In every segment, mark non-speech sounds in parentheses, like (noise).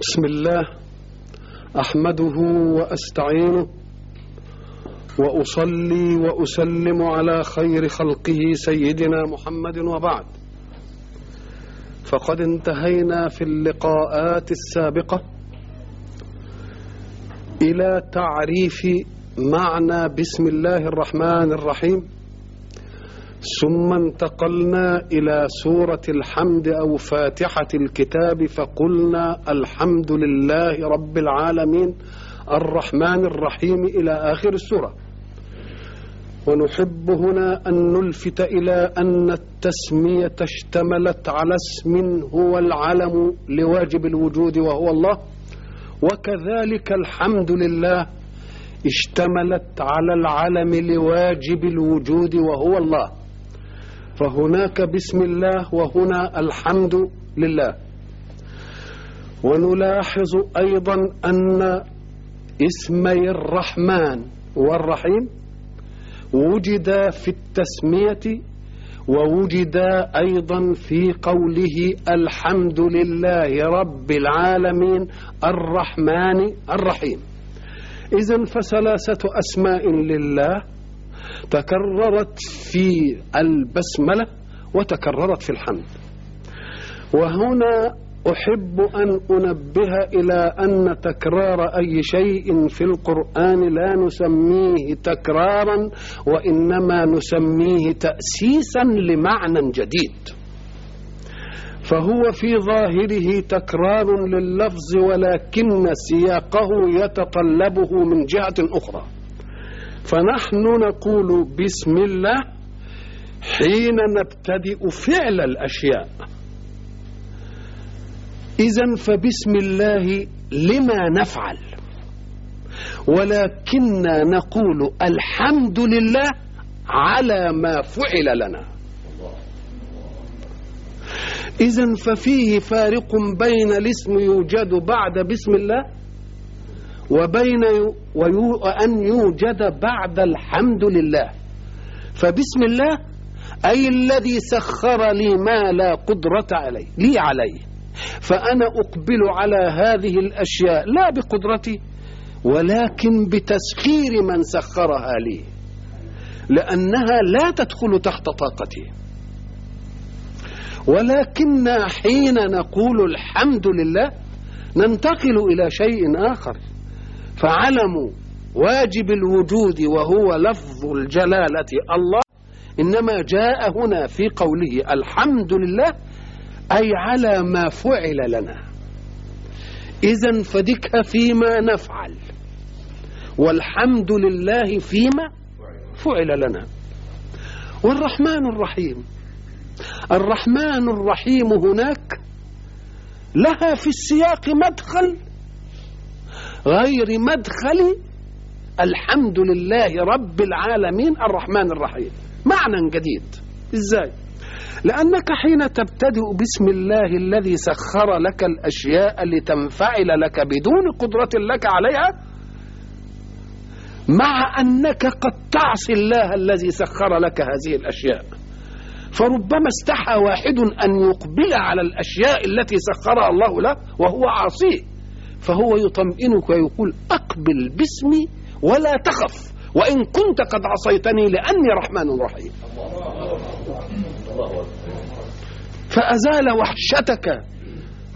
بسم الله أحمده وأستعينه وأصلي وأسلم على خير خلقه سيدنا محمد وبعد. فقد انتهينا في اللقاءات السابقة إلى تعريف معنى بسم الله الرحمن الرحيم. ثم انتقلنا إلى سورة الحمد أو فاتحة الكتاب فقلنا الحمد لله رب العالمين الرحمن الرحيم إلى آخر السوره ونحب هنا أن نلفت إلى أن التسمية اشتملت على اسم هو العلم لواجب الوجود وهو الله. وكذلك الحمد لله اشتملت على العلم لواجب الوجود وهو الله. فهناك بسم الله وهنا الحمد لله. ونلاحظ أيضا أن اسمي الرحمن والرحيم وجد في التسمية ووجد أيضا في قوله الحمد لله رب العالمين الرحمن الرحيم. اذا فثلاثة أسماء لله. تكررت في البسملة وتكررت في الحمد. وهنا أحب أن أنبه إلى أن تكرار أي شيء في القرآن لا نسميه تكرارا وإنما نسميه تأسيسا لمعنى جديد. فهو في ظاهره تكرار لللفظ ولكن سياقه يتطلبه من جهة أخرى. فنحن نقول بسم الله حين نبتدئ فعل الأشياء. إذا فبسم الله لما نفعل. ولكننا نقول الحمد لله على ما فعل لنا. إذا ففيه فارق بين الاسم يوجد بعد بسم الله وبين وأن يوجد بعد الحمد لله. فبسم الله أي الذي سخر لي ما لا قدرة عليه لي عليه. فأنا أقبل على هذه الأشياء لا بقدرتي ولكن بتسخير من سخرها لي. لأنها لا تدخل تحت طاقتي. ولكن حين نقول الحمد لله ننتقل إلى شيء آخر. فعلم واجب الوجود وهو لفظ الجلالة. الله إنما جاء هنا في قوله الحمد لله أي على ما فعل لنا. إذا فدك فيما نفعل. والحمد لله فيما فعل لنا. والرحمن الرحيم. الرحمن الرحيم هناك لها في السياق مدخل غير مدخل الحمد لله رب العالمين الرحمن الرحيم. معنى جديد. إزاي؟ لأنك حين تبتدئ بسم الله الذي سخر لك الأشياء لتنفعل لك بدون قدرة لك عليها مع أنك قد تعصي الله الذي سخر لك هذه الأشياء. فربما استحى واحد أن يقبل على الأشياء التي سخرها الله له وهو عاصيه. فهو يطمئنك ويقول أقبل باسمي ولا تخف وإن كنت قد عصيتني لأني رحمن رحيم. فأزال وحشتك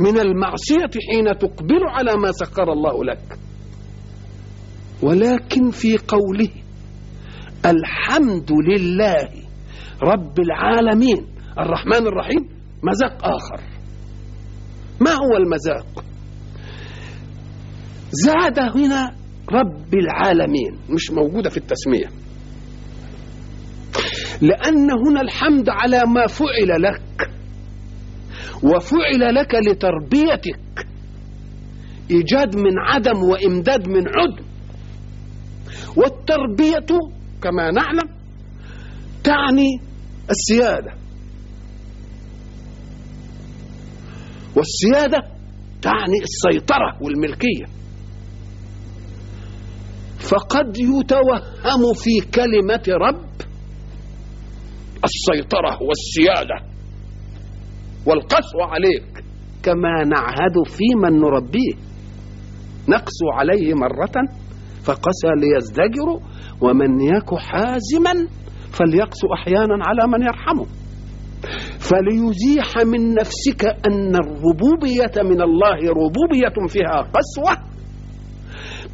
من المعصية حين تقبل على ما سخر الله لك. ولكن في قوله الحمد لله رب العالمين الرحمن الرحيم مذاق آخر. ما هو المذاق؟ زاد هنا رب العالمين مش موجودة في التسمية. لأن هنا الحمد على ما فعل لك وفعل لك لتربيتك. إيجاد من عدم وإمداد من عدم. والتربية كما نعلم تعني السيادة. والسيادة تعني السيطرة والملكية. فقد يتوهم في كلمة رب السيطرة والسيادة والقسوة عليك كما نعهد في من نربيه. نقسو عليه مرة فقسى ليزدجر ومن يك حازما فليقسو أحيانا على من يرحمه. فليزيح من نفسك أن الربوبية من الله ربوبية فيها قسوة.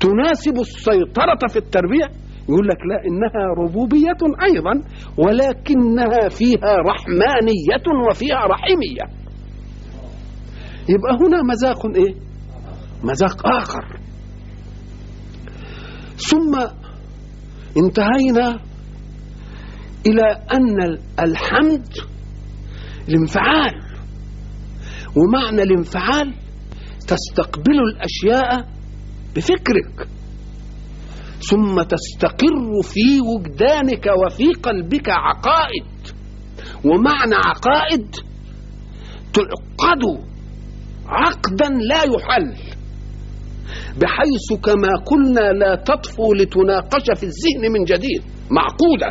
تناسب السيطرة في التربية؟ يقول لك لا إنها ربوبية أيضا ولكنها فيها رحمانية وفيها رحيمية. يبقى هنا مذاق إيه؟ مذاق آخر. ثم انتهينا إلى أن الحمد الانفعال. ومعنى الانفعال تستقبل الأشياء بفكرك. ثم تستقر في وجدانك وفي قلبك عقائد. ومعنى عقائد تعقد عقدا لا يحل بحيث كما قلنا لا تطفو لتناقش في الذهن من جديد. معقودة.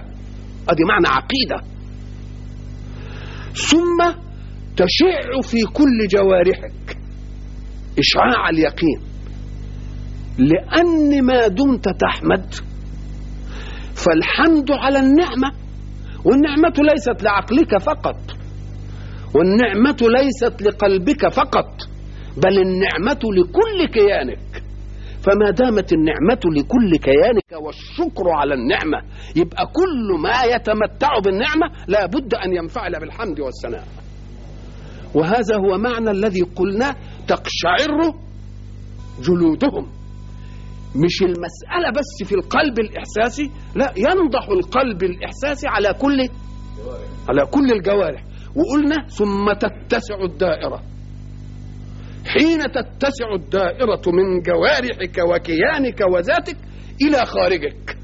أدي معنى عقيدة. ثم تشع في كل جوارحك. إشعاع اليقين. لأن ما دمت تحمد. فالحمد على النعمة والنعمة ليست لعقلك فقط. والنعمة ليست لقلبك فقط بل النعمة لكل كيانك. فما دامت النعمة لكل كيانك والشكر على النعمة يبقى كل ما يتمتع بالنعمة لا بد أن ينفعل بالحمد والثناء. وهذا هو معنى الذي قلنا تقشعر جلودهم. مش المسألة بس في القلب الإحساسي لا ينضح القلب الإحساسي على كل على كل الجوارح. وقلنا ثم تتسع الدائرة. حين تتسع الدائرة من جوارحك وكيانك وذاتك إلى خارجك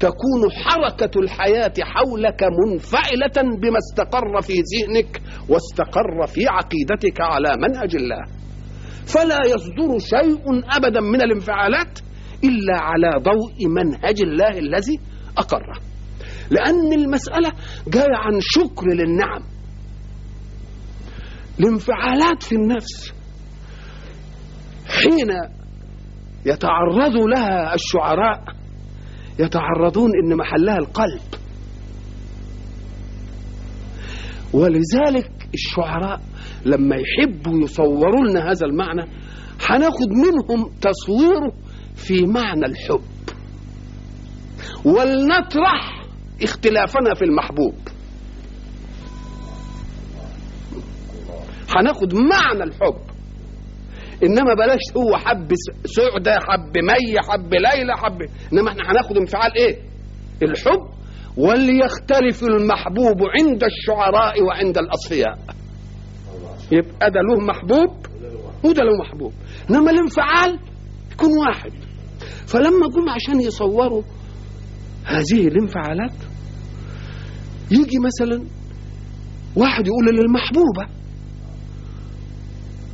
تكون حركة الحياة حولك منفعلة بما استقر في ذهنك واستقر في عقيدتك على منهج الله. فلا يصدر شيء أبدا من الانفعالات إلا على ضوء منهج الله الذي أقره. لأن المسألة جاية عن شكر للنعم. الانفعالات في النفس حين يتعرض لها الشعراء يتعرضون إن محلها القلب. ولذلك الشعراء لما يحبوا يصوروا لنا هذا المعنى هناخد منهم تصويره في معنى الحب. ولنطرح اختلافنا في المحبوب. هناخد معنى الحب. إنما بلاش هو حب سعدة حب مي حب ليلى حب إنما إحنا هناخد انفعال إيه؟ الحب. وليختلف المحبوب عند الشعراء وعند الأصفياء. يبقى ده له محبوب وده له محبوب. إنما الانفعال يكون واحد. فلما جم عشان يصوروا هذه الانفعالات يجي مثلا واحد يقول للمحبوبة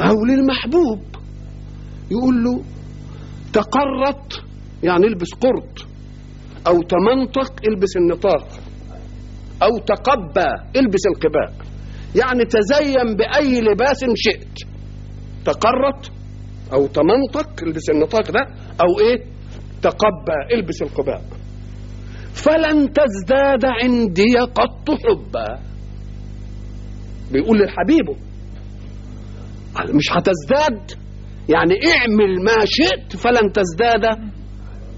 أو للمحبوب يقول له تقرط يعني البس قرط أو تمنطق البس النطاق أو تقبى البس القباء يعني تزين بأي لباس شئت. تقرط أو تمنطق البس النطاق ده أو إيه؟ تقبى البس القباء. فلن تزداد عندي قط حبا. بيقول لحبيبه مش هتزداد. يعني اعمل ما شئت فلن تزداد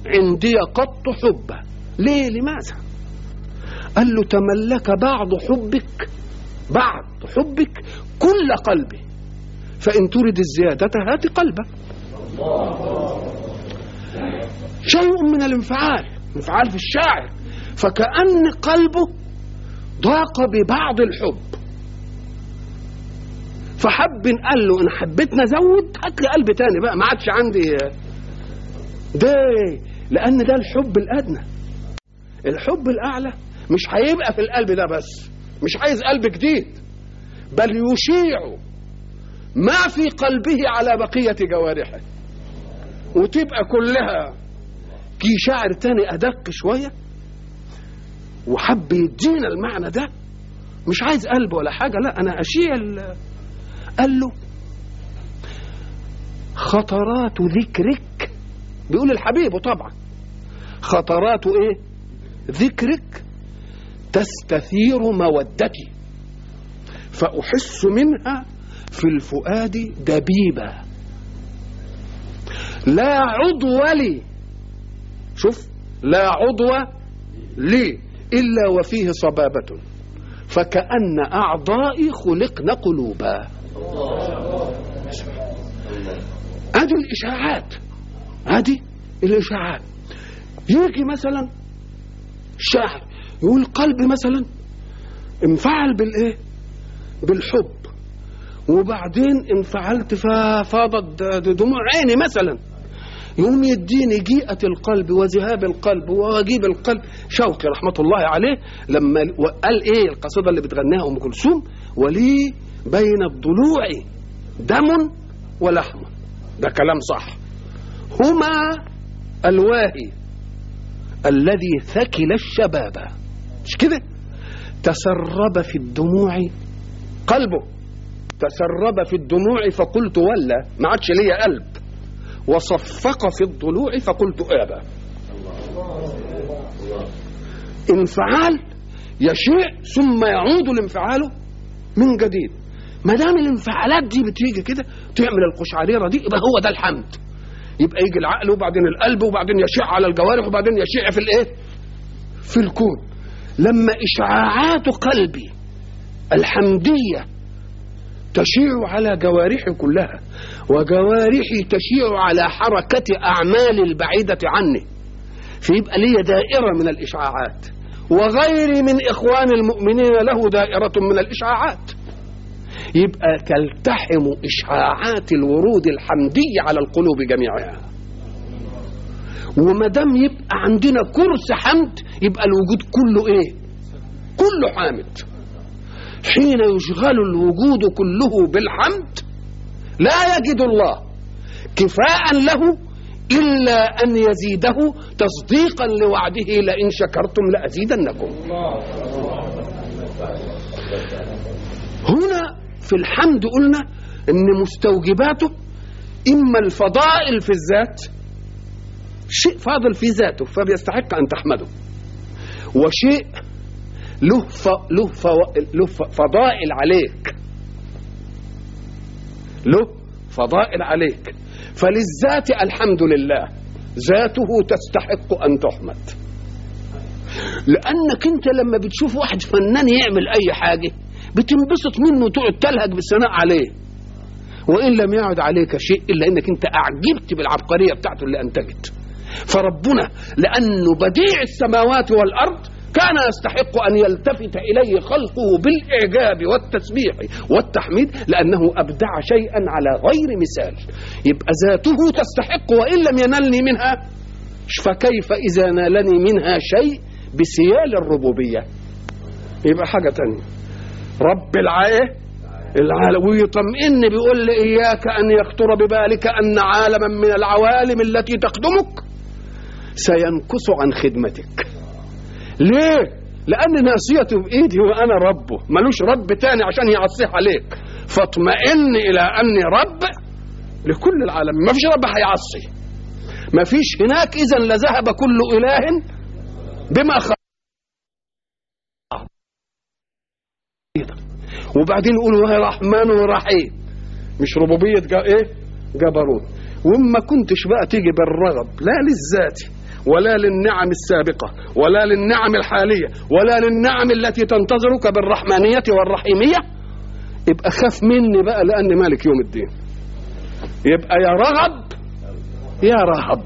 عندي قط حبا. ليه؟ لماذا؟ قال له تملك بعض حبك بعض حبك كل قلبي فإن تريد الزيادة هات قلبك. شيء من الانفعال انفعال في الشاعر. فكأن قلبه ضاق ببعض الحب. فحب قال له إن حبيت نزود هات لي قلب تاني بقى. ما عادش عندي ده لأن ده الحب الأدنى. الحب الأعلى مش هيبقى في القلب ده بس. مش عايز قلب جديد بل يشيع ما في قلبه على بقية جوارحه. وتبقى كلها كي شاعر تاني أدق شوية وحب يدينا المعنى ده. مش عايز قلب ولا حاجة لا أنا أشيع قال له خطرات ذكرك بيقول الحبيب طبعا خطرات إيه؟ ذكرك تستثير مودتي. فأحس منها في الفؤاد دبيبة. لا عضو لي. شوف لا عضو لي إلا وفيه صبابة. فكأن أعضائي خلقن قلوبا. ادي الإشاعات. ادي الإشاعات. يجي مثلا شاعر يقول قلبي مثلا انفعل بالإيه؟ بالحب. وبعدين انفعلت ففاضت دموع عيني مثلا. يقوم يديني جيئة القلب وذهاب القلب وواجيب القلب. شوقي رحمة الله عليه لما قال إيه القصيدة اللي بتغنيها أم كلثوم؟ ولي بين الضلوع دم ولحم. ده كلام صح. هما الواهي الذي ثكل الشباب. مش كده؟ تسرب في الدموع قلبه. تسرب في الدموع فقلت ولا ما عادش ليا قلب. وصفق في الضلوع فقلت ابى انفعال يشيع ثم يعود الانفعال من جديد. ما دام الانفعالات دي بتيجي كده تعمل القشعريرة دي يبقى هو ده الحمد. يبقى يجي العقل وبعدين القلب وبعدين يشيع على الجوارح وبعدين يشيع في الايه؟ في الكون. لما إشعاعات قلبي الحمدية تشيع على جوارحي كلها وجوارحي تشيع على حركة أعمال البعيدة عني. فيبقى لي دائرة من الإشعاعات وغيري من إخوان المؤمنين له دائرة من الإشعاعات. يبقى تلتحم إشعاعات الورود الحمدية على القلوب جميعها. وما دام يبقى عندنا كرس حمد يبقى الوجود كله إيه؟ كله حامد. حين يشغل الوجود كله بالحمد لا يجد الله كفاء له إلا أن يزيده تصديقا لوعده لئن شكرتم لأزيدنكم. هنا في الحمد قلنا أن مستوجباته إما الفضائل في الذات شيء فاضل في ذاته فبيستحق أن تحمده. وشيء له ف... له, ف... له ف... فضائل عليك. له فضائل عليك. فللذات الحمد لله ذاته تستحق أن تحمد. لأنك أنت لما بتشوف واحد فنان يعمل أي حاجة بتنبسط منه وتقعد تلهج بالثناء عليه. وإن لم يعد عليك شيء إلا إنك أنت أعجبت بالعبقرية بتاعته اللي أنتجت. فربنا لأنه بديع السماوات والأرض كان يستحق أن يلتفت إليه خلقه بالإعجاب والتسبيح والتحميد لأنه أبدع شيئا على غير مثال. يبقى ذاته تستحق وإن لم ينلني منها فكيف إذا نالني منها شيء بسيال الربوبية؟ يبقى حاجة تانية. رب العاية العالم ويطمئن بيقول لي إياك أن يخطر ببالك أن عالما من العوالم التي تخدمك. سينكس عن خدمتك. ليه؟ لأن ناصيته بإيدي وأنا ربه. ملوش رب تاني عشان يعصيه عليك. فاطمئن إلى أني رب لكل العالم. ما فيش رب هيعصي. ما فيش هناك إذا لذهب كل إله بما خلق. وبعدين يقولوا هي رحمن ورحيم مش ربوبية جا إيه؟ جبروت. وما كنتش بقى تيجي بالرغب. لا للذات. ولا للنعم السابقة ولا للنعم الحالية ولا للنعم التي تنتظرك بالرحمانية والرحيمية؟ يبقى خاف مني بقى لأني مالك يوم الدين. يبقى يا رغب يا رهب.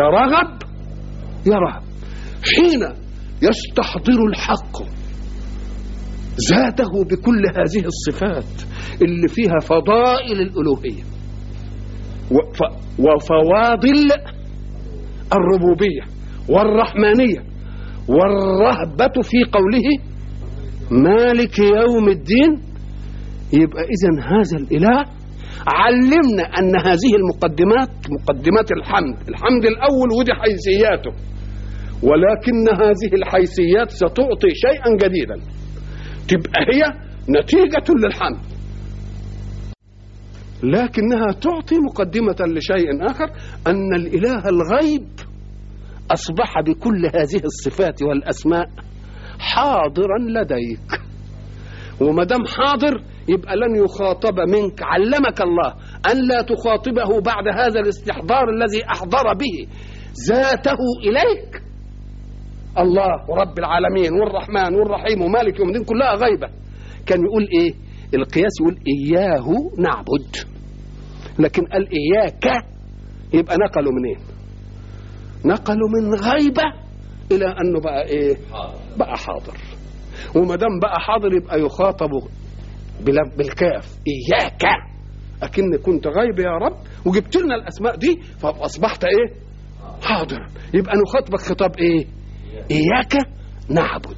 يا رغب يا رهب. حين يستحضر الحق ذاته بكل هذه الصفات اللي فيها فضائل الألوهية وفواضل الربوبية والرحمانية والرهبة في قوله مالك يوم الدين. يبقى إذا هذا الإله علمنا أن هذه المقدمات مقدمات الحمد الحمد الأول ودي حيثياته ولكن هذه الحيثيات ستعطي شيئا جديدا تبقى هي نتيجة للحمد. لكنها تعطي مقدمة لشيء آخر أن الإله الغيب أصبح بكل هذه الصفات والأسماء حاضرا لديك. وما دام حاضر يبقى لن يخاطب منك. علمك الله أن لا تخاطبه بعد هذا الاستحضار الذي أحضر به ذاته إليك. الله ورب العالمين والرحمن والرحيم ومالك يوم الدين كلها غيبة. كان يقول إيه؟ القياس يقول إياه نعبد. لكن قال إياك يبقى نقلوا منين نقلوا من غيبة إلى أنه بقى إيه؟ بقى حاضر. وما دام بقى حاضر يبقى يخاطب بالكاف. إياك! أكن كنت غيب يا رب وجبت لنا الأسماء دي فأصبحت إيه؟ حاضرا يبقى نخاطبك خطاب إيه؟ إياك. نعبد.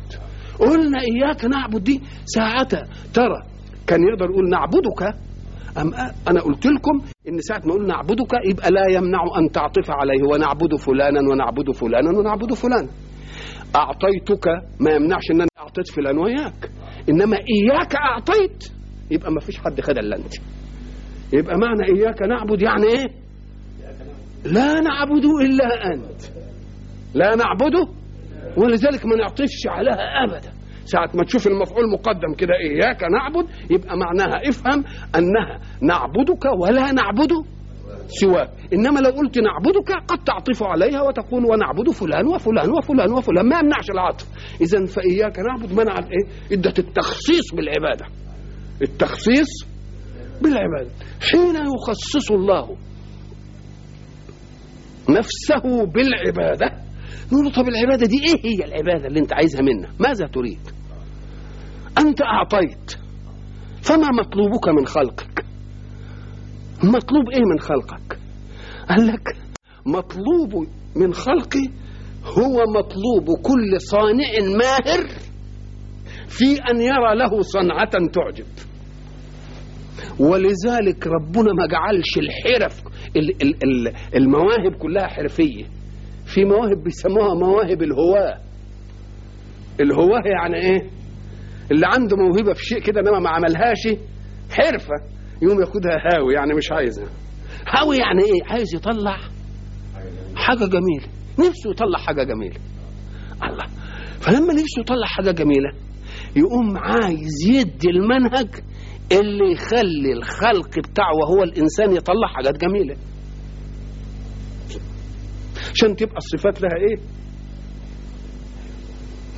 قلنا إياك نعبد دي ساعتها ترى كان يقدر يقول نعبدك أم أنا قلت لكم إن ساعة ما أقول نعبدك يبقى لا يمنع أن تعطف عليه ونعبد فلانا ونعبد فلانا ونعبد فلانا. أعطيتك ما يمنعش إن أنا أعطيت فلان وإياك إنما إياك أعطيت. يبقى ما فيش حد خد إلا أنت. يبقى معنى إياك نعبد يعني إيه؟ لا نعبد إلا أنت. لا نعبده ولذلك ما نعطفش عليها أبدا. ساعة ما تشوف المفعول مقدم كده إياك نعبد يبقى معناها افهم أنها نعبدك ولا نعبد سواك. إنما لو قلت نعبدك قد تعطف عليها وتقول ونعبد فلان وفلان وفلان وفلان ما يمنعش العطف. إذا فإياك نعبد منعت إيه؟ إدت التخصيص بالعبادة. التخصيص بالعبادة. حين يخصص الله نفسه بالعبادة نقول له طب العبادة دي إيه هي العبادة اللي أنت عايزها منا؟ ماذا تريد؟ أنت أعطيت فما مطلوبك من خلقك؟ مطلوب إيه من خلقك؟ قال لك مطلوب من خلقي هو مطلوب كل صانع ماهر في أن يرى له صنعة تعجب. ولذلك ربنا ما جعلش الحرف ال- ال- ال- المواهب كلها حرفية. في مواهب بيسموها مواهب الهواة. الهواة يعني إيه؟ اللي عنده موهبة في شيء كده إنما ما عملهاش حرفة يقوم ياخدها هاوي يعني مش عايزها. هاوي يعني إيه؟ عايز يطلع حاجة جميلة. نفسه يطلع حاجة جميلة. الله. فلما نفسه يطلع حاجة جميلة يقوم عايز يدي المنهج اللي يخلي الخلق بتاعه وهو الإنسان يطلع حاجات جميلة. عشان تبقى الصفات لها إيه؟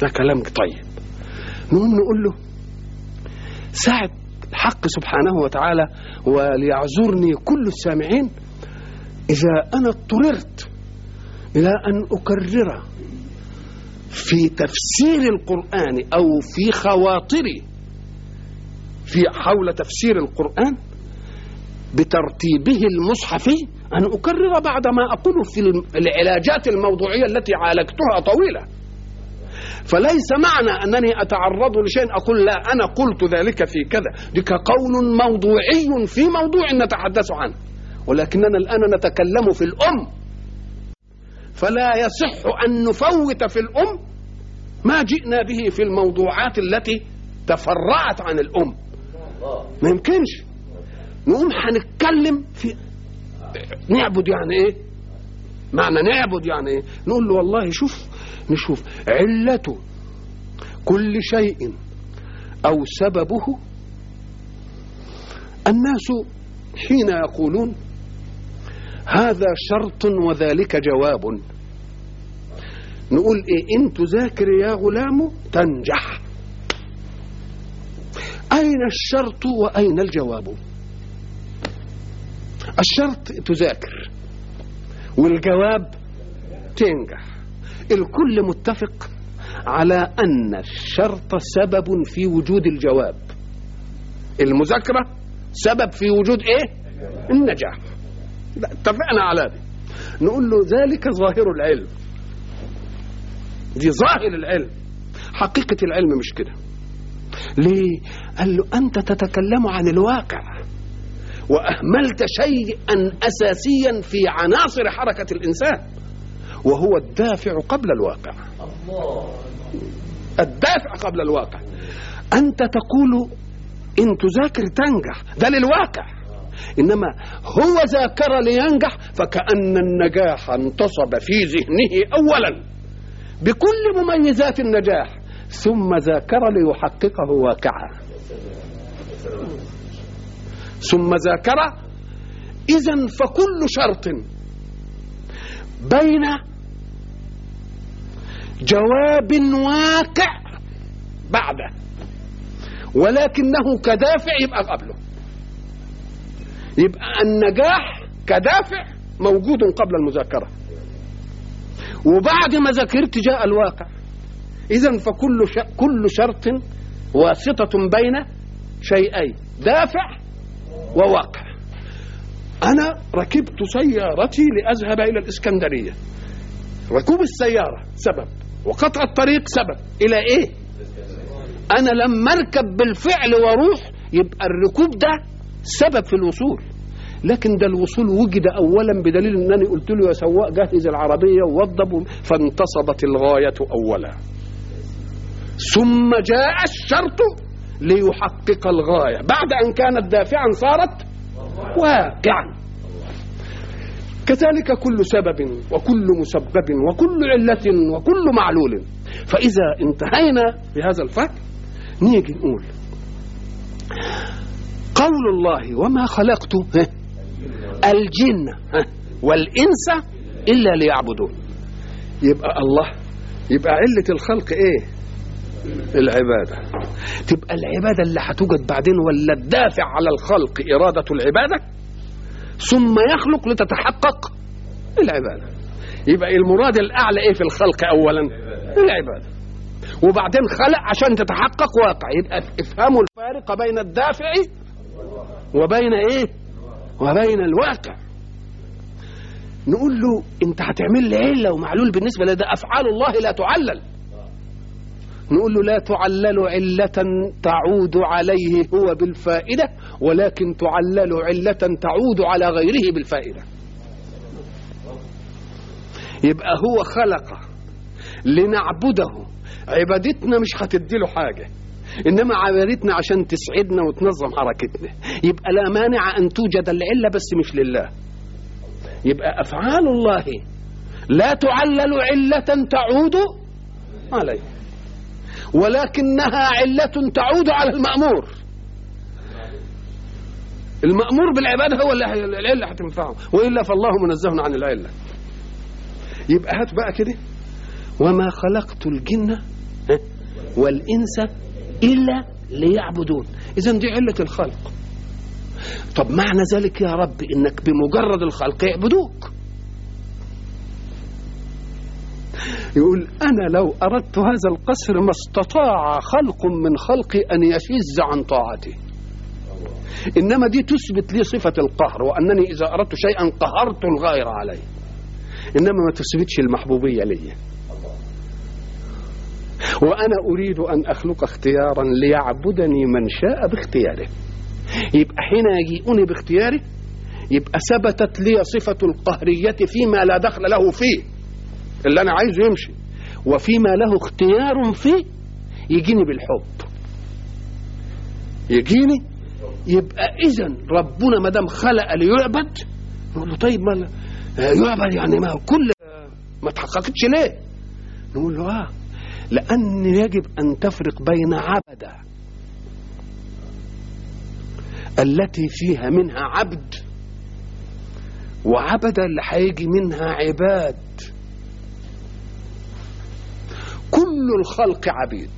ده كلام طيب. نقوم نقول له ساعة الحق سبحانه وتعالى وليعذرني كل السامعين إذا أنا اضطررت إلى أن أكرر في تفسير القرآن أو في خواطري في حول تفسير القرآن بترتيبه المصحفي أن أكرر بعد ما أقوله في العلاجات الموضوعية التي عالجتها طويلة. فليس معنى أنني أتعرض لشيء أقول لا أنا قلت ذلك في كذا. ذلك قول موضوعي في موضوع نتحدث عنه. ولكننا الآن نتكلم في الأم. فلا يصح أن نفوت في الأم ما جئنا به في الموضوعات التي تفرعت عن الأم. ما يمكنش. نقوم هنتكلم في نعبد يعني. إيه؟ معنى نعبد يعني إيه؟ نقول له والله شوف نشوف. علة كل شيء أو سببه الناس حين يقولون هذا شرط وذلك جواب. نقول إيه؟ إن تذاكر يا غلام تنجح. أين الشرط وأين الجواب؟ الشرط تذاكر. والجواب تنجح. الكل متفق على أن الشرط سبب في وجود الجواب. المذاكرة سبب في وجود إيه؟ النجاح. اتفقنا على دي نقول له ذلك ظاهر العلم. دي ظاهر العلم. حقيقة العلم مش كده. ليه؟ قال له أنت تتكلم عن الواقع. وأهملت شيئا أساسيا في عناصر حركة الإنسان وهو الدافع قبل الواقع. الدافع قبل الواقع. أنت تقول إن تذاكر تنجح ده للواقع. إنما هو ذاكر لينجح فكأن النجاح انتصب في ذهنه أولا. بكل مميزات النجاح ثم ذاكر ليحققه واقعا. ثم ذاكر إذا فكل شرط بين جواب واقع بعده ولكنه كدافع يبقى قبله. يبقى النجاح كدافع موجود قبل المذاكرة. وبعد ما ذاكرت جاء الواقع. إذا فكل. كل شرط واسطة بين شيئين دافع وواقع. أنا ركبت سيارتي لأذهب إلى الإسكندرية. ركوب السيارة سبب وقطع الطريق سبب. إلى إيه؟ أنا لما أركب بالفعل وأروح يبقى الركوب ده سبب في الوصول. لكن ده الوصول وجد أولا بدليل أنني قلت له يا سواق جهز العربية ووضب فانتصبت الغاية أولا. ثم جاء الشرط ليحقق الغاية. بعد أن كانت دافعا صارت واقعا. كذلك كل سبب وكل مسبب وكل علة وكل معلول. فإذا انتهينا بهذا الفهم نيجي نقول قول الله وما خلقت الجن والإنس إلا ليعبدون. يبقى الله يبقى علة الخلق إيه؟ العبادة. تبقى العبادة اللي هتوجد بعدين ولا الدافع على الخلق إرادة العبادة؟ ثم يخلق لتتحقق العبادة. يبقى المراد الأعلى إيه في الخلق أولا؟ العبادة. وبعدين خلق عشان تتحقق واقع. يبقى افهموا الفارق بين الدافع وبين إيه؟ وبين الواقع. نقول له أنت هتعمل لي عله ومعلول بالنسبة لده؟ أفعال الله لا تعلل. نقول له لا تعلل علة تعود عليه هو بالفائدة ولكن تعلل علة تعود على غيره بالفائدة. يبقى هو خلق لنعبده. عبادتنا مش هتدي له حاجة إنما عبادتنا عشان تسعدنا وتنظم حركتنا. يبقى لا مانع أن توجد العلة بس مش لله. يبقى أفعال الله لا تعلل علة تعود عليه. ولكنها علة تعود على المأمور. المأمور بالعبادة هو اللي العلة هتنفعه وإلا فالله منزه عن العلة. يبقى هات بقى كده. وما خلقت الجن والإنس إلا ليعبدون. إذا دي علة الخلق. طب معنى ذلك يا رب إنك بمجرد الخلق يعبدوك. يقول أنا لو أردت هذا القصر ما استطاع خلق من خلقي أن يشز عن طاعتي. إنما دي تثبت لي صفة القهر وأنني إذا أردت شيئا قهرت الغير عليه إنما ما تثبتش المحبوبية لي. وأنا أريد أن أخلق اختيارا ليعبدني من شاء باختياره. يبقى حين يجيئني باختياره يبقى ثبتت لي صفة القهرية فيما لا دخل له فيه. اللي أنا عايزه يمشي. وفيما له اختيار فيه يجيني بالحب. يجيني؟ يبقى إذا ربنا ما دام خلق ليعبد نقول له طيب ما يعبد يعني ما كل ما تحققتش ليه؟ نقول له آه لأن يجب أن تفرق بين عبدة التي فيها منها عبد وعبدة اللي هيجي منها عباد. كل الخلق عبيد.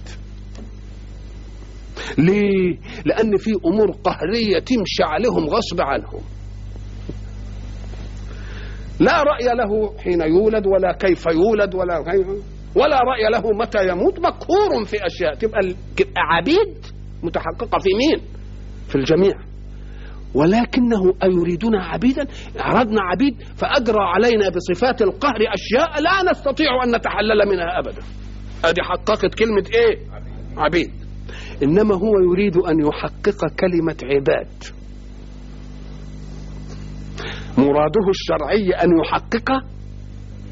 ليه؟ لأن في أمور قهرية تمشي عليهم غصب عنهم. لا رأي له حين يولد ولا كيف يولد ولا ولا رأي له متى يموت. مقهور في أشياء. تبقى عبيد متحققة في مين؟ في الجميع. ولكنه أيريدون عبيدا؟ أردنا عبيد فأجرى علينا بصفات القهر أشياء لا نستطيع أن نتحلل منها أبدا. أدي حققت كلمة إيه؟ عبيد. إنما هو يريد أن يحقق كلمة عباد. مراده الشرعي أن يحقق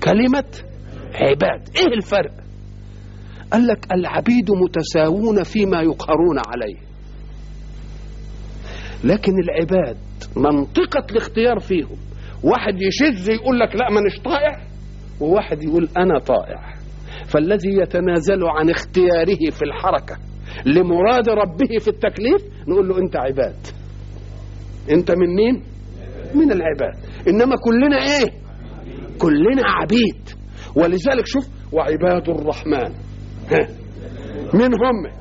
كلمة عباد. إيه الفرق؟ قال لك العبيد متساوون فيما يقهرون عليه. لكن العباد منطقة الاختيار فيهم. واحد يشذ يقول لك لا مانيش طائع. وواحد يقول أنا طائع. فالذي يتنازل عن اختياره في الحركة لمراد ربه في التكليف نقول له أنت عباد. أنت من مين؟ من العباد. إنما كلنا إيه؟ كلنا عبيد. ولذلك شوف وعباد الرحمن. ها. من هم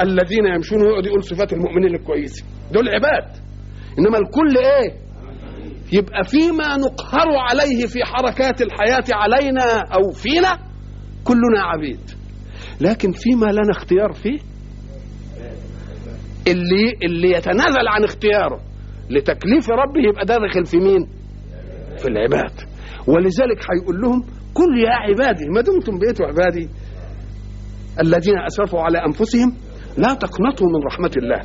الذين يمشون ويقعد يقول صفات المؤمنين الكويسة. دول عباد. إنما الكل إيه؟ يبقى فيما نقهر عليه في حركات الحياة علينا أو فينا كلنا عبيد. لكن فيما لنا اختيار فيه اللي اللي يتنازل عن اختياره لتكليف ربه يبقى داخل في مين؟ في العباد. ولذلك هيقول لهم قل يا عبادي ما دمتم بقيتوا عبادي الذين أسرفوا على أنفسهم؟ لا تقنطوا من رحمة الله.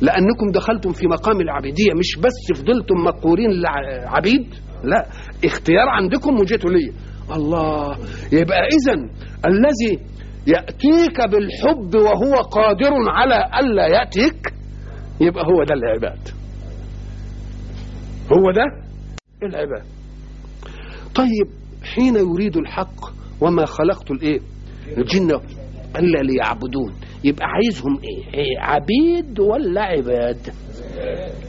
لأنكم دخلتم في مقام العبيدية مش بس فضلتم مقهورين عبيد لا اختيار عندكم وجيتوا لي. الله. يبقى اذا الذي يأتيك بالحب وهو قادر على ألا يأتيك يبقى هو ده العباد. هو ده العباد. طيب حين يريد الحق وما خلقت الإيه؟ الجن ألا ليعبدون. يبقى عايزهم إيه, إيه عبيد ولا عباد؟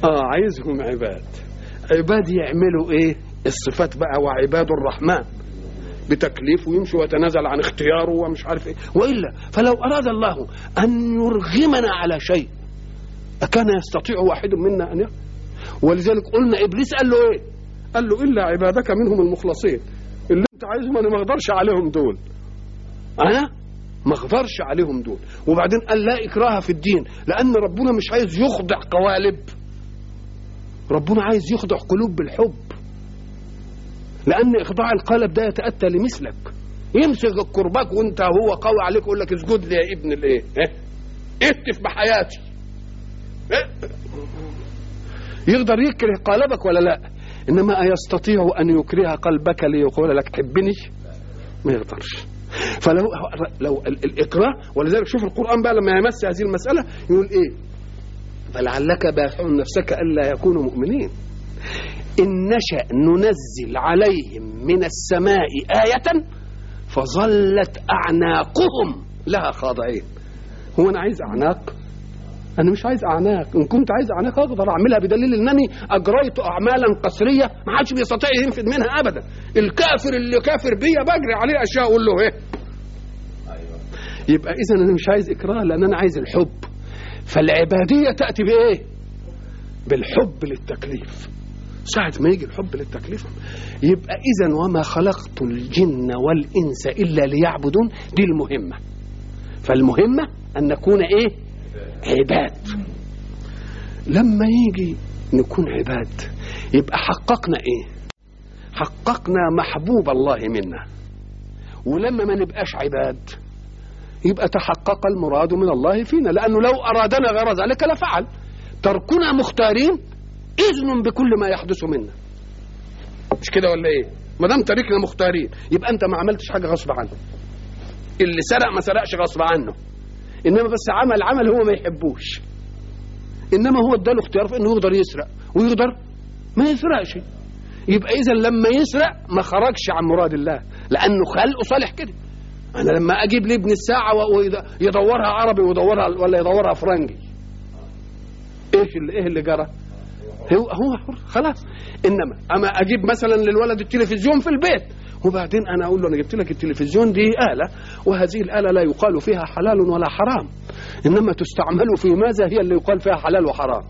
آه عايزهم عباد. عباد يعملوا إيه؟ الصفات بقى وعباد الرحمن. بتكليف ويمشي ويتنازل عن اختياره ومش عارف إيه. وإلا فلو أراد الله أن يرغمنا على شيء أكان يستطيع واحد منا أن يفعل ولذلك قلنا إبليس قال له إيه؟ قال له إلا عبادك منهم المخلصين. اللي أنت عايزهم أنا ما أقدرش عليهم دول. أنا ما أقدرش عليهم دول. وبعدين قال لا إكراه في الدين لأن ربنا مش عايز يخضع قوالب. ربنا عايز يخضع قلوب بالحب. لأن إخضاع القالب ده يتأتى لمثلك. يمسك الكرباك وأنت هو قوي عليك يقول لك اسجد لي يا ابن الإيه؟ اهتف بحياتي. يقدر يكره قالبك ولا لا؟ إنما يستطيع أن يكره قلبك ليقول لك حبني؟ ما يقدرش. فلو لو الاكراه ولذلك شوف القرآن بقى لما يمس هذه المسألة يقول إيه؟ فلعلك باخع نفسك ألا يكونوا مؤمنين. إن نشأ ننزل عليهم من السماء آية فظلت أعناقهم. لها خاضعين هو أنا عايز أعناق؟ أنا مش عايز أعناق. إن كنت عايز أعناق أقدر أعملها بدليل انني أجريت اعمالا قسرية ما حدش بيستطيع ينفذ منها ابدا. الكافر اللي كافر بيا بجري عليه أشياء أقول له إيه؟ يبقى اذا أنا مش عايز إكراه لأن أنا عايز الحب. فالعبادية تأتي بإيه؟ بالحب للتكليف. ساعة ما يجي الحب للتكليف يبقى إذا وما خلقت الجن والإنس إلا ليعبدون دي المهمة. فالمهمة أن نكون إيه؟ عباد. لما يجي نكون عباد يبقى حققنا إيه؟ حققنا محبوب الله منا. ولما ما نبقاش عباد يبقى تحقق المراد من الله فينا. لأنه لو أرادنا غير ذلك لفعل. تركنا مختارين إذن بكل ما يحدث منا. مش كده ولا إيه؟ ما دام تركنا مختارين يبقى أنت ما عملتش حاجة غصب عنه. اللي سرق ما سرقش غصب عنه. إنما بس عمل عمل هو ما يحبوش. إنما هو اداله اختيار في إنه يقدر يسرق ويقدر ما يسرقش. يبقى اذا لما يسرق ما خرجش عن مراد الله لأنه خلقه صالح كده. أنا لما أجيب لابن الساعة ويدورها عربي ويدورها ولا يدورها فرنجي. إيه اللي إيه اللي جرى؟ هو هو حر خلاص. إنما أما أجيب مثلا للولد التلفزيون في البيت وبعدين أنا أقول له أنا جبت لك التلفزيون دي آلة وهذه الآلة لا يقال فيها حلال ولا حرام. إنما تستعمل في ماذا؟ هي اللي يقال فيها حلال وحرام.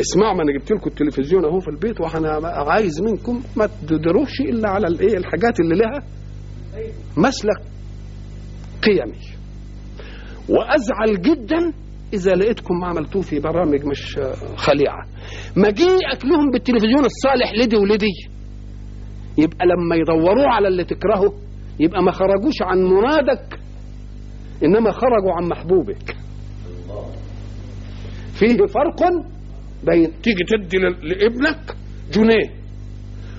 اسمعوا ما أنا جبت لكم التلفزيون أهو في البيت وأنا عايز منكم ما تدروش إلا على الإيه؟ الحاجات اللي لها مسلك قيمي. وأزعل جدا إذا لقيتكم عملتوه في برامج مش خليعة. مجيئك لهم بالتلفزيون الصالح لدي ولدي. يبقى لما يدوروا على اللي تكرهه يبقى ما خرجوش عن مرادك إنما خرجوا عن محبوبك. فيه فرق بين تيجي تدي لابنك جنيه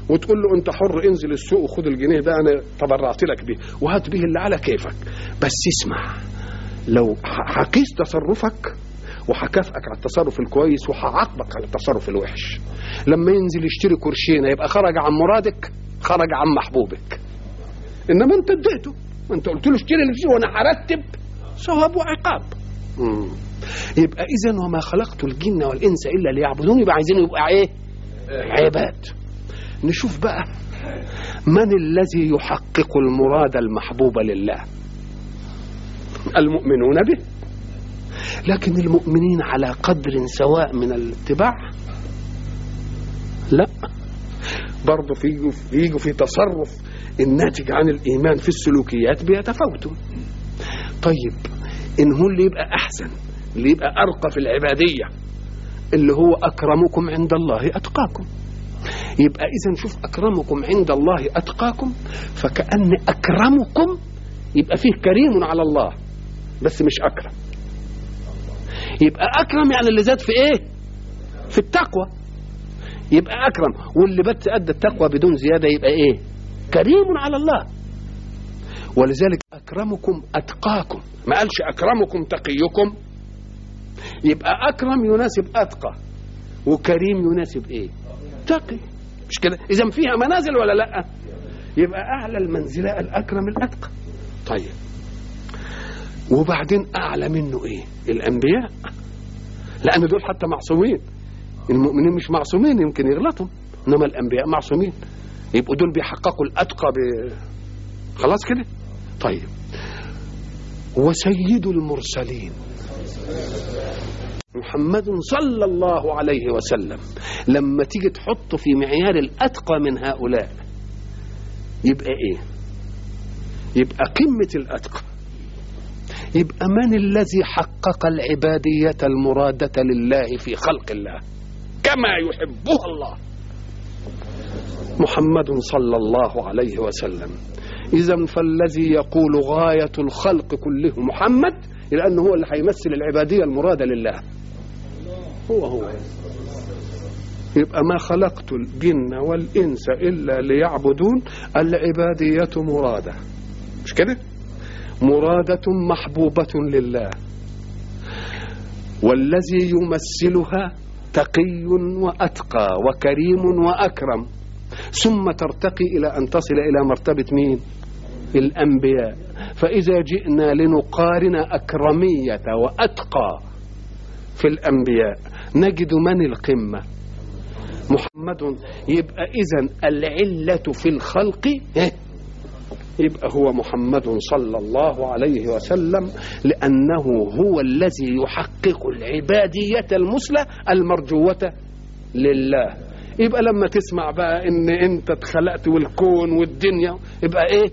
وتقول له أنت حر انزل السوق وخد الجنيه ده أنا تبرعت لك بيه وهات به اللي على كيفك. بس اسمع لو حقيس تصرفك وهكافئك على التصرف الكويس وهعاقبك على التصرف الوحش. لما ينزل يشتري كرشينه يبقى خرج عن مرادك خرج عن محبوبك. إنما أنت اديته. أنت قلت له اشتري اللي فيه وأنا هرتب ثواب وعقاب. مم. يبقى اذا وما خلقت الجن والإنس إلا ليعبدون يبقى عايزين يبقى إيه؟ عباد. نشوف بقى من الذي يحقق المراد المحبوب لله؟ المؤمنون به. لكن المؤمنين على قدر سواء من الاتباع لا. برضه في يجوا في تصرف الناتج عن الإيمان في السلوكيات بيتفاوتوا. طيب إن هو اللي يبقى أحسن اللي يبقى أرقى في العبادية اللي هو أكرمكم عند الله أتقاكم. يبقى اذا شوف أكرمكم عند الله أتقاكم فكأن أكرمكم يبقى فيه كريم على الله. بس مش أكرم. يبقى أكرم يعني اللي زاد في إيه؟ في التقوى. يبقى أكرم. واللي بس أدى التقوى بدون زيادة يبقى إيه؟ كريم على الله. ولذلك أكرمكم أتقاكم. ما قالش أكرمكم تقيكم. يبقى أكرم يناسب أتقى. وكريم يناسب إيه؟ تقي. مش كده؟ إذا فيها منازل ولا لأ؟ يبقى أعلى المنزلة الأكرم الأتقى. طيب. وبعدين أعلى منه إيه؟ الأنبياء. لأن دول حتى معصومين. المؤمنين مش معصومين يمكن يغلطوا. إنما الأنبياء معصومين. يبقوا دول بيحققوا الأتقى ب... خلاص كده؟ طيب. وسيد المرسلين. محمد صلى الله عليه وسلم. لما تيجي تحطه في معيار الأتقى من هؤلاء يبقى إيه؟ يبقى قمة الأتقى. يبقى من الذي حقق العبادية المرادة لله في خلق الله؟ كما يحبها الله. محمد صلى الله عليه وسلم. اذا فالذي يقول غاية الخلق كله محمد لأنه هو اللي هيمثل العبادية المرادة لله. هو هو. يبقى ما خلقت الجن والإنس إلا ليعبدون العبادية مرادة. مش كده؟ مرادة محبوبة لله. والذي يمثلها تقي وأتقى وكريم وأكرم. ثم ترتقي إلى أن تصل إلى مرتبة مين؟ الأنبياء. فإذا جئنا لنقارن أكرمية وأتقى في الأنبياء نجد من القمة؟ محمد. يبقى اذا العلة في الخلق يبقى هو محمد صلى الله عليه وسلم لأنه هو الذي يحقق العبادية المثلى المرجوة لله. يبقى لما تسمع بقى إن أنت اتخلقت والكون والدنيا يبقى إيه؟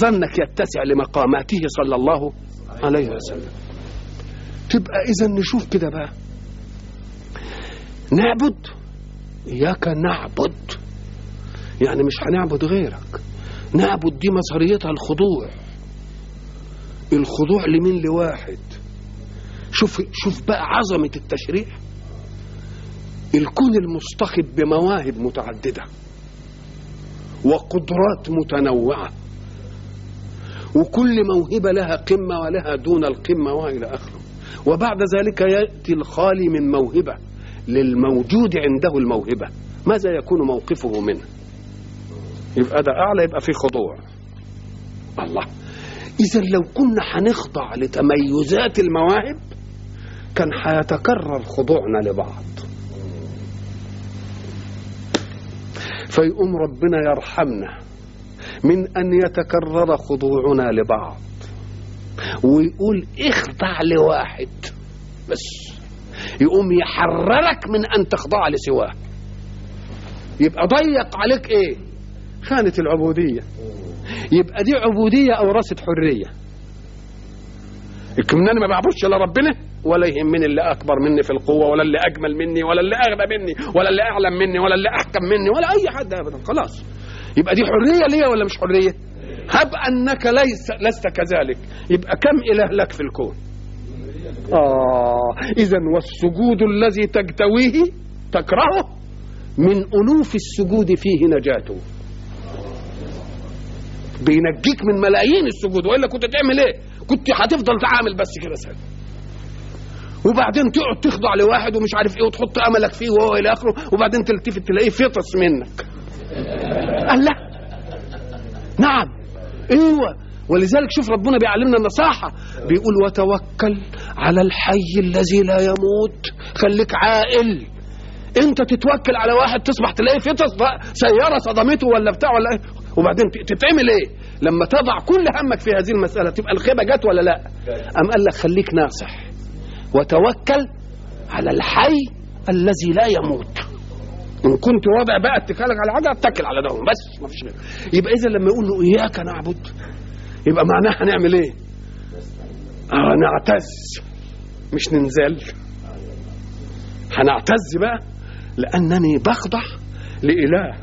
ظنك يتسع لمقاماته صلى الله عليه وسلم. تبقى إذا نشوف كده بقى. نعبد؟ إياك نعبد. يعني مش هنعبد غيرك. نعبد دي مظهريتها الخضوع. الخضوع لمين؟ لواحد. شوف شوف بقى عظمة التشريع. الكون المصطخب بمواهب متعددة وقدرات متنوعة. وكل موهبة لها قمة ولها دون القمة وإلى آخره. وبعد ذلك يأتي الخالي من موهبة للموجود عنده الموهبة. ماذا يكون موقفه منه؟ يبقى ده أعلى يبقى في خضوع. الله. إذا لو كنا هنخضع لتميزات المواهب كان هيتكرر خضوعنا لبعض. فيقوم ربنا يرحمنا من أن يتكرر خضوعنا لبعض. ويقول اخضع لواحد بس. يقوم يحررك من أن تخضع لسواه. يبقى ضيق عليك إيه؟ خانة العبودية. يبقى دي عبودية أورثت حرية. يمكن أنا ما بعبدش إلا ربنا؟ ولا يهمني اللي أكبر مني في القوة ولا اللي أجمل مني ولا اللي أغنى مني ولا اللي أعلم مني ولا اللي أحكم مني ولا أي حد ابدا. خلاص. يبقى دي حرية ليا ولا مش حرية؟ هب أنك ليس لست كذلك. يبقى كم إله لك في الكون؟ آه اذا والسجود الذي تجتويه تكرهه من ألوف السجود فيه نجاته. بينجيك من ملايين السجود. وإلا كنت تعمل إيه؟ كنت هتفضل تعامل بس كده سهل. وبعدين تقعد تخضع لواحد ومش عارف إيه وتحط أملك فيه وهو إلى آخره وبعدين تلتفت تلاقيه فطس منك. قال لا. نعم. إيوه. ولذلك شوف ربنا بيعلمنا النصاحة. بيقول وتوكل على الحي الذي لا يموت. خليك عاقل. انت تتوكل على واحد تصبح تلاقيه فطس سيارة صدمته ولا بتاع ولا إيه؟ وبعدين تتعمل إيه؟ لما تضع كل همك في هذه المسألة تبقى الخيبة جت ولا لا؟ أم قال لك خليك ناصح وتوكل على الحي الذي لا يموت. إن كنت واضع بقى اتكالك على حاجة اتكل على ده بس ما فيش غير. يبقى اذا لما يقول له إياك نعبد يبقى معناها هنعمل إيه؟ آه نعتز. مش ننزل. هنعتز بقى لأنني بخضع لإله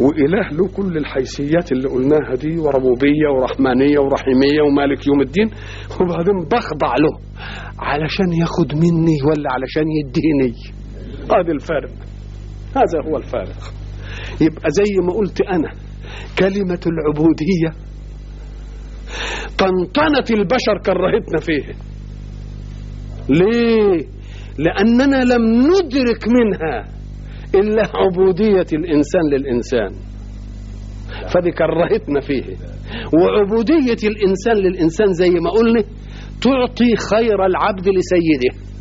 واله له كل الحيثيات اللي قلناها دي وربوبية ورحمانية ورحيمية ومالك يوم الدين. (laughs) وبعدين بخضع له علشان ياخد مني ولا علشان يديني. هذا الفارق. هذا هو الفارق. يبقى زي ما قلت أنا كلمة العبودية طنطنت البشر كرهتنا فيه. ليه؟ لأننا لم ندرك منها. إلا عبودية الإنسان للإنسان. فدي كرهتنا فيه. وعبودية الإنسان للإنسان زي ما قلنا تعطي خير العبد لسيده.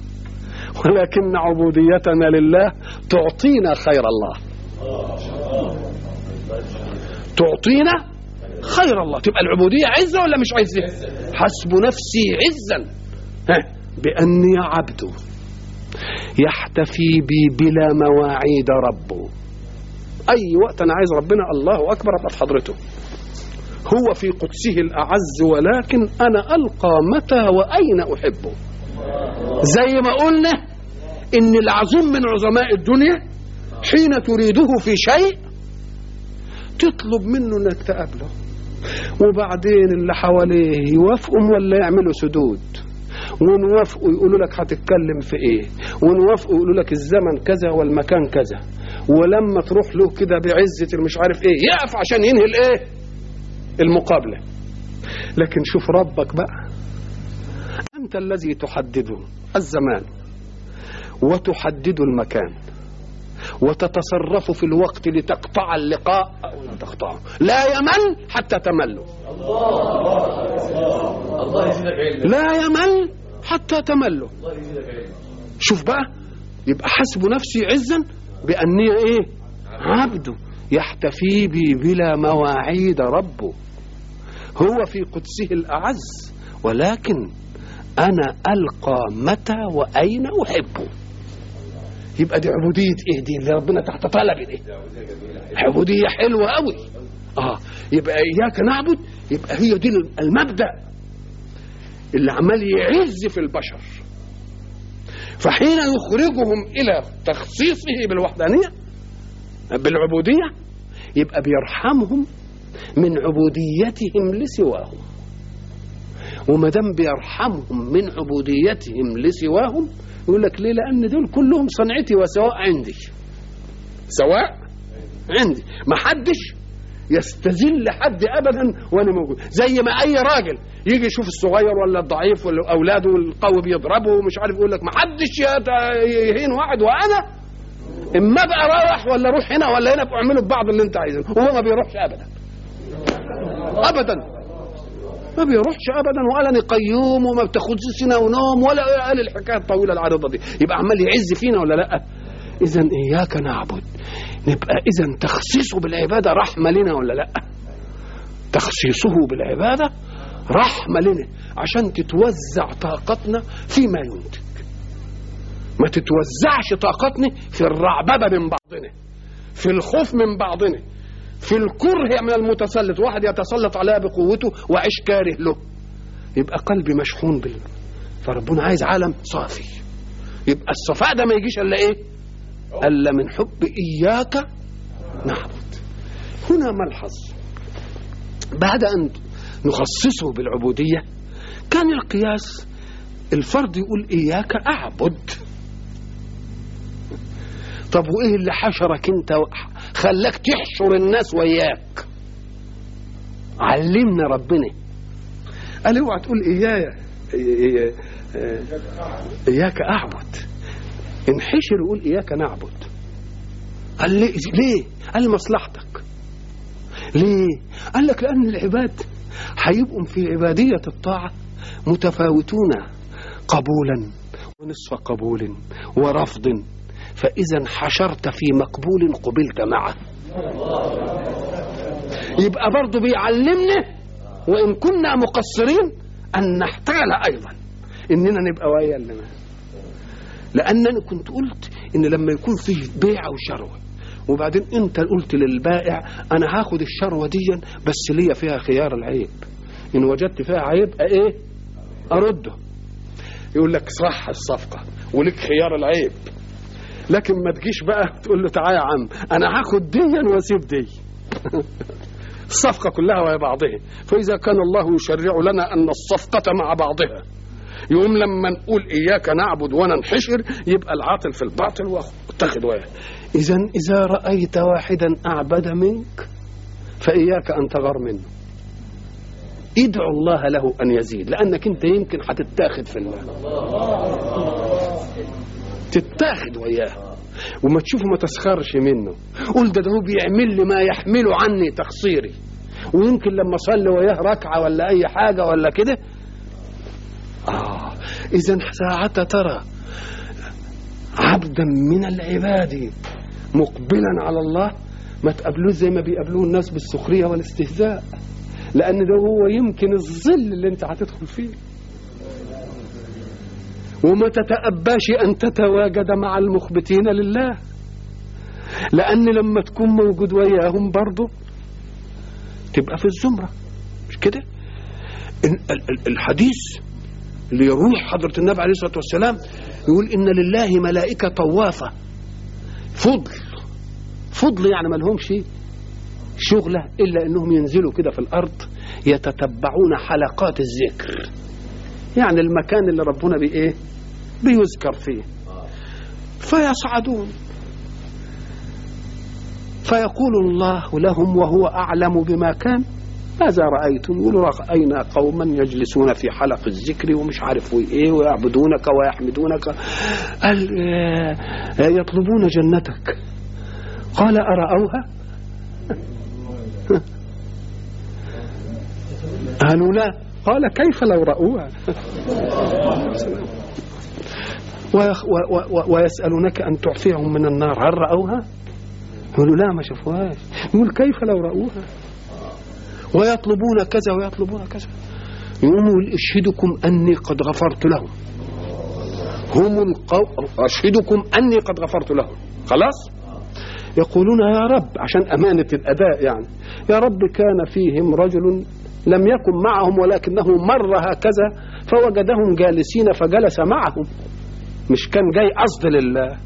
ولكن عبوديتنا لله تعطينا خير الله. تعطينا خير الله. تبقى العبودية عزة ولا مش عزة؟ حسب نفسي عزا. بأني عبده يحتفي بي بلا مواعيد ربه أي وقت أنا عايز ربنا الله أكبر أبقى حضرته. هو في قدسه الأعز ولكن أنا ألقى متى وأين أحبه. زي ما قلنا إن العظيم من عظماء الدنيا حين تريده في شيء تطلب منه إنك تقابله. وبعدين اللي حواليه يوافقوا ولا يعملوا سدود. ونوافقوا يقولوا لك هتتكلم في إيه؟ ونوافقوا يقولوا لك الزمن كذا والمكان كذا. ولما تروح له كده بعزة المش عارف إيه يقف عشان ينهي الإيه؟ المقابلة. لكن شوف ربك بقى. أنت الذي تحدده الزمان وتحدد المكان وتتصرف في الوقت لتقطع اللقاء أو لا تقطعه. لا يمل حتى تملوا الله يزيدك علم لا يمل حتى تملوا شوف بقى يبقى حسب نفسي عزا بأني إيه؟ عبده يحتفي بي بلا مواعيد ربه. هو في قدسه الأعز ولكن أنا ألقى متى وأين أحبه. يبقى دي عبودية إيه؟ دي اللي ربنا تحت طلب دي عبودية حلوة قوي آه يبقى إياك نعبد يبقى هي دي المبدأ. اللي عمال يعز في البشر. فحين يخرجهم إلى تخصيصه بالوحدانية بالعبودية يبقى بيرحمهم من عبوديتهم لسواهم. وما دام بيرحمهم من عبوديتهم لسواهم يقول لك ليه؟ لأن دول كلهم صنعتي وسواء عندي. سواء عندي. ما حدش يستذل حد ابدا وأنا موجود. زي ما أي راجل يجي يشوف الصغير ولا الضعيف ولا أولاده والقوي بيضربه ومش عارف يقول لك ما حدش يهين واحد وأنا. اما بقى رايح ولا روح هنا ولا هنا اعملوا ببعض اللي انت عايزه. وهو ما بيروحش ابدا. ابدا. ما بيروحش ابدا وقال أنا قيوم وما بتاخدش سنه ونوم ولا قال الحكاية الطويلة العريضة دي. يبقى عمال يعز فينا ولا لأ؟ اذا إياك نعبد. نبقى اذا تخصيصه بالعبادة رحمة لنا ولا لأ؟ تخصيصه بالعبادة رحمة لنا عشان تتوزع طاقتنا فيما ينتج ما تتوزعش طاقتنا في الرعببة من بعضنا في الخوف من بعضنا في الكره من المتسلط. واحد يتسلط عليها بقوته وعيش كاره له. يبقى قلبي مشحون بال فربنا عايز عالم صافي. يبقى الصفاء ده ما يجيش إلا إيه؟ إلا من حب إياك نعبد. هنا ملحظ. بعد أن نخصصه بالعبودية. كان القياس الفرد يقول إياك أعبد. طب وإيه اللي حشرك أنت خلاك تحشر الناس وياك؟ علمنا ربنا. قال اوعى تقول اياي آه، إياك أعبد. انحشر وقول إياك نعبد. قال لي ليه؟ قال مصلحتك. ليه؟ قال لك لأن العباد هيبقوا في عبادية الطاعة متفاوتون قبولا ونصف قبول ورفض. فإذا حشرت في مقبول قبلت معه. يبقى برضه بيعلمنا وإن كنا مقصرين أن نحتال أيضا. إننا نبقى ويا اللي معاه. لأنني كنت قلت إن لما يكون فيه بيع وشروه وبعدين انت قلت للبائع أنا هاخد الشروه دي بس ليا فيها خيار العيب. إن وجدت فيها عيب إيه؟ أرده. يقول لك صح الصفقة ولك خيار العيب. لكن ما تجيش بقى تقول له تعالى يا عم أنا هاخد دي وأسيب دي. (laughs) الصفقة كلها وهي بعضها. فإذا كان الله يشرع لنا أن الصفقة مع بعضها. يقوم لما نقول إياك نعبد وننحشر يبقى العاطل في الباطل واتخذ وياه اذا إذا رأيت واحدا أعبد منك فإياك أن تغار منه. ادعو الله له أن يزيد لأنك أنت يمكن هتتاخد في الله. تتاخد وياه. وما تشوفه ما تسخرش منه. قول ده ده هو بيعمل لي ما يحمله عني تقصيري. ويمكن لما اصلي وياه ركعة ولا أي حاجة ولا كده. آه اذا ساعة ترى عبدا من العباد. مقبلا على الله ما تقابلوش زي ما بيقابلوه الناس بالسخرية والاستهزاء. لأن ده هو يمكن الظل اللي أنت هتدخل فيه. وما تتأباش أن تتواجد مع المخبتين لله. لأن لما تكون موجود وياهم برضه تبقى في الزمرة. مش كده؟ ال- ال- الحديث اللي يروح حضرة النبي عليه الصلاة والسلام يقول إن لله ملائكة طوافة. فضل. فضل يعني ما لهمش شغلة إلا إنهم ينزلوا كده في الأرض يتتبعون حلقات الذكر. يعني المكان اللي ربنا بإيه بيذكر فيه. فيصعدون. فيقول الله لهم وهو أعلم بما كان. ماذا رأيتم؟ يقولوا رأينا قوما يجلسون في حلق الذكر ومش عارف إيه ويعبدونك ويحمدونك. قال آه، يطلبون جنتك. قال أرأوها؟ (laughs) قالوا لا. قال كيف لو رأوها؟ (laughs) ويسألونك أن تعفيهم من النار هل رأوها؟ يقولوا لا ما شافوهاش. يقول كيف لو رأوها؟ ويطلبون كذا ويطلبون كذا. يقوموا يقول اشهدكم أني قد غفرت لهم. هم القوم أشهدكم أني قد غفرت لهم. خلاص؟ يقولون يا رب عشان أمانة الأداء يعني. يا رب كان فيهم رجل لم يكن معهم ولكنه مر هكذا فوجدهم جالسين فجلس معهم. مش كان جاي قصد لله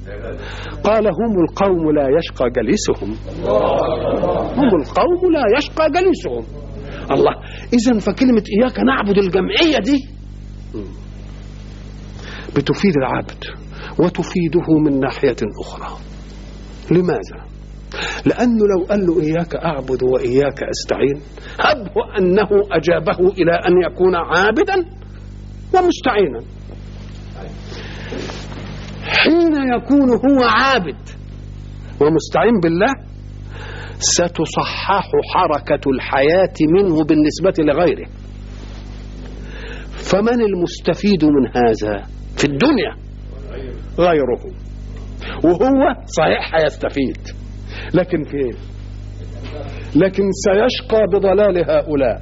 قال هم القوم لا يشقى جليسهم. هم القوم لا يشقى جليسهم. الله إذا فكلمة إياك نعبد الجمعية دي بتفيد العبد وتفيده من ناحية أخرى. لماذا؟ لأنه لو قال له إياك أعبد وإياك أستعين هبه أنه أجابه إلى أن يكون عابدا ومستعينا. حين يكون هو عابد. ومستعين بالله ستصحح حركة الحياة منه بالنسبة لغيره. فمن المستفيد من هذا في الدنيا؟ غيره. وهو صحيح هيستفيد. لكن في إيه؟ لكن سيشقى بضلال هؤلاء.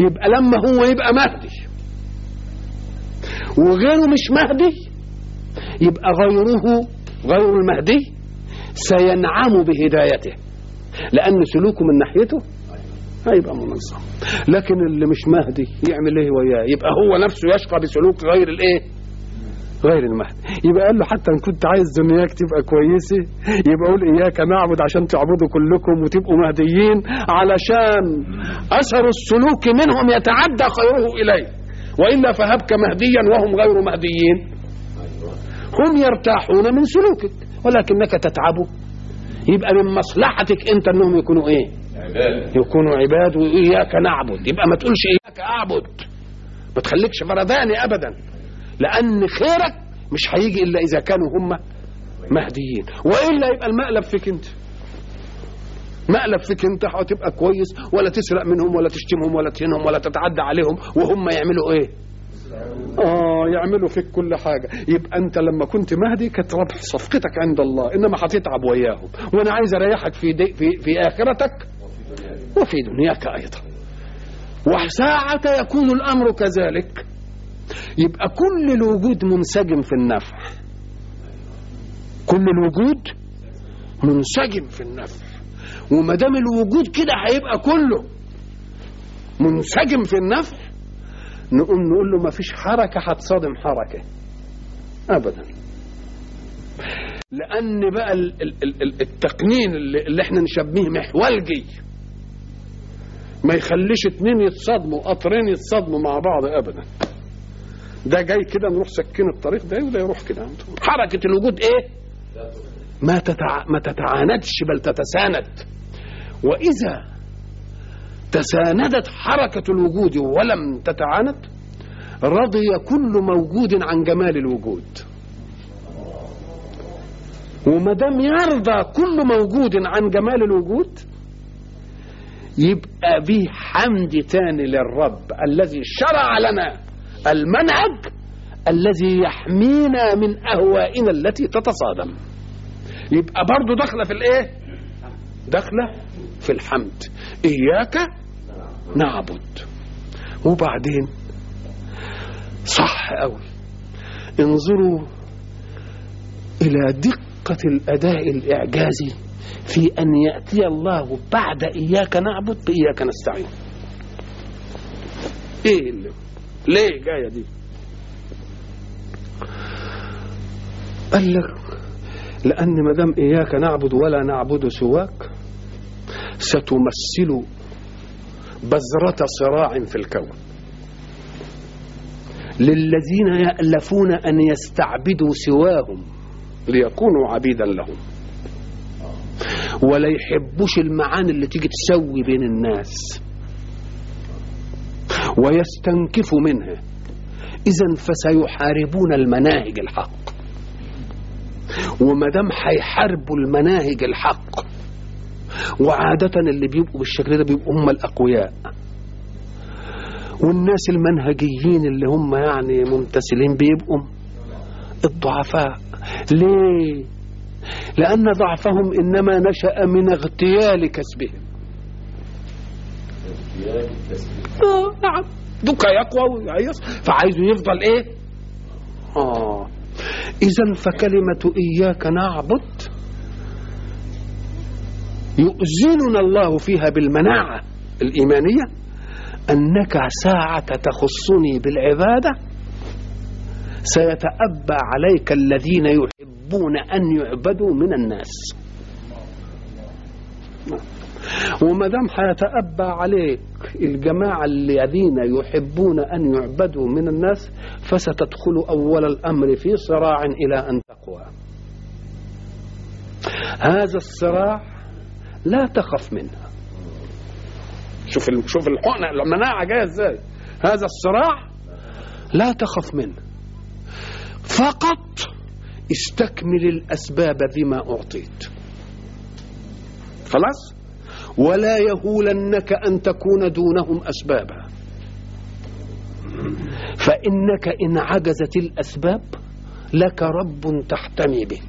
يبقى لما هو يبقى مهدي. وغيره مش مهدي يبقى غيره غير المهدي سينعم بهدايته لأن سلوكه من ناحيته هيبقى منظم لكن اللي مش مهدي يعمل إيه وياه؟ يبقى هو نفسه يشقى بسلوك غير الإيه؟ غير المهدي. يبقى قال له حتى إن كنت عايز دنياك تبقى كويسة يبقى قول إياك نعبد عشان تعبدوا كلكم وتبقوا مهديين علشان أثر السلوك منهم يتعدى خيره إليه. والا فهبك مهديا وهم غير مهديين. هم يرتاحون من سلوكك ولكنك تتعب. يبقى من مصلحتك أنت أنهم يكونوا إيه؟ عباد. يكونوا عباد وإياك نعبد. يبقى ما تقولش إياك أعبد. ما تخليكش فرداني ابدا. لأن خيرك مش هيجي إلا إذا كانوا هم مهديين. وإلا يبقى المقلب فيك أنت. مقلب فيك أنت هتبقى كويس ولا تسرق منهم ولا تشتمهم ولا تهينهم ولا تتعدى عليهم وهم يعملوا إيه؟ آه يعملوا فيك كل حاجة. يبقى أنت لما كنت مهدي كانت ربح صفقتك عند الله إنما هتتعب وياهم. وأنا عايز أريحك في دي في في آخرتك وفي دنياك أيضا. وساعة يكون الأمر كذلك. يبقى كل الوجود منسجم في النفع. كل الوجود منسجم في النفع. وما دام الوجود كده هيبقى كله منسجم في النفع نقوم نقول له ما فيش حركة هتصادم حركة. أبدا. لأن بقى ال- ال- ال- التقنين اللي, إحنا نشبيه محولجي ما يخليش اتنين يتصادموا قطرين يتصادموا مع بعض أبدا. ده جاي كده نروح سكين الطريق ده وده يروح كده. حركة الوجود إيه؟ ما تتع... ما تتعاندش بل تتساند. وإذا تساندت حركة الوجود ولم تتعاند رضي كل موجود عن جمال الوجود. وما دام يرضى كل موجود عن جمال الوجود يبقى به حمد تاني للرب الذي شرع لنا المنهج الذي يحمينا من أهوائنا التي تتصادم. يبقى برضه داخلة في الإيه؟ داخلة في الحمد. إياك نعبد. وبعدين صح قوي انظروا إلى دقة الأداء الإعجازي في أن يأتي الله بعد إياك نعبد بإياك نستعين. إيه اللي؟ ليه جاية دي؟ قال لك لأن ما دام إياك نعبد ولا نعبد سواك ستمثل بذرة صراع في الكون. للذين يألفون أن يستعبدوا سواهم ليكونوا عبيدا لهم. ولا يحبوش المعاني اللي تيجي تسوي بين الناس. ويستنكفوا منها. إذا فسيحاربون المناهج الحق. وما دام هيحاربوا المناهج الحق وعادة اللي بيبقوا بالشكل ده بيبقوا هم الأقوياء. والناس المنهجيين اللي هم يعني ممتثلين بيبقوا الضعفاء. ليه؟ لأن ضعفهم إنما نشأ من اغتيال كسبهم. آه نعم. دوكا يقوى فعايزه يفضل إيه؟ آه. اذا فكلمة إياك نعبد يؤذننا الله فيها بالمناعة الإيمانية أنك ساعة تخصني بالعبادة سيتأبى عليك الذين يحبون أن يعبدوا من الناس. وما دام هيتأبى عليك الجماعة الذين يحبون أن يعبدوا من الناس فستدخل أول الأمر في صراع إلى أن تقوى. هذا الصراع لا تخف منه. شوف شوف الحقنة المناعة جاية إزاي؟ هذا الصراع لا تخف منه. فقط استكمل الأسباب بما أعطيت. خلاص؟ ولا يهولنك أن تكون دونهم أسبابا. فإنك إن عجزت الأسباب لك رب تحتمي به.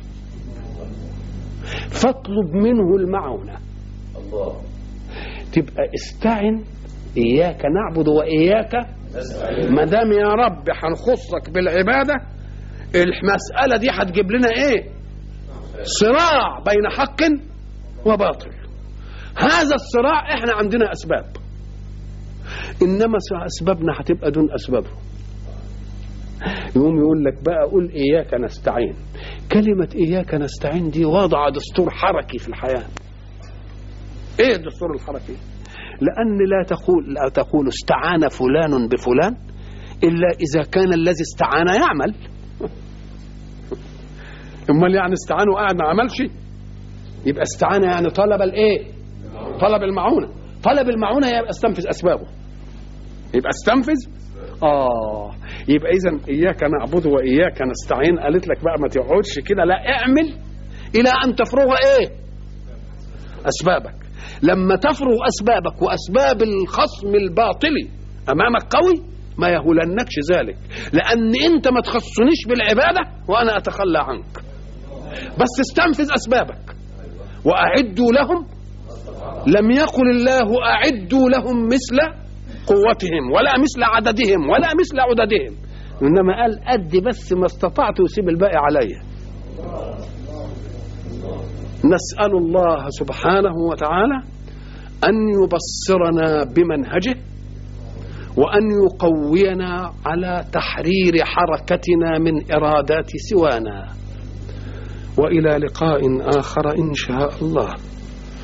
فاطلب منه المعونة. الله. تبقى استعن إياك نعبد وإياك ما دام يا رب هنخصك بالعبادة المسألة دي هتجيب لنا إيه؟ صراع بين حق وباطل. هذا الصراع إحنا عندنا أسباب. إنما أسبابنا هتبقى دون اسبابه يقوم يقول لك بقى قول إياك نستعين. كلمة إياك نستعين دي وضع دستور حركي في الحياة. إيه الدستور الحركي؟ لأن لا تقول لا تقول استعان فلان بفلان إلا إذا كان الذي استعان يعمل. (laughs) أمال يعني استعان وقاعد ما عملش؟ يبقى استعان يعني طلب الإيه؟ طلب المعونة. طلب المعونة يبقى استنفذ أسبابه. يبقى استنفذ؟ آه. يبقى اذا إياك نعبد وإياك نستعين. قالت لك بقى ما تقعدش كده لا اعمل إلى أن تفرغ إيه؟ أسبابك. لما تفرغ أسبابك وأسباب الخصم الباطلي أمامك قوي ما يهولنكش ذلك. لأن أنت ما تخصنيش بالعبادة وأنا أتخلى عنك. بس استنفذ أسبابك وأعدوا لهم لم يقل الله أعدوا لهم مثل قوتهم ولا مثل عددهم ولا مثل عددهم. إنما قال أدي بس ما استطعت وسيب الباقي عليا. نسأل الله سبحانه وتعالى أن يبصرنا بمنهجه وأن يقوينا على تحرير حركتنا من إرادات سوانا. وإلى لقاء آخر إن شاء الله.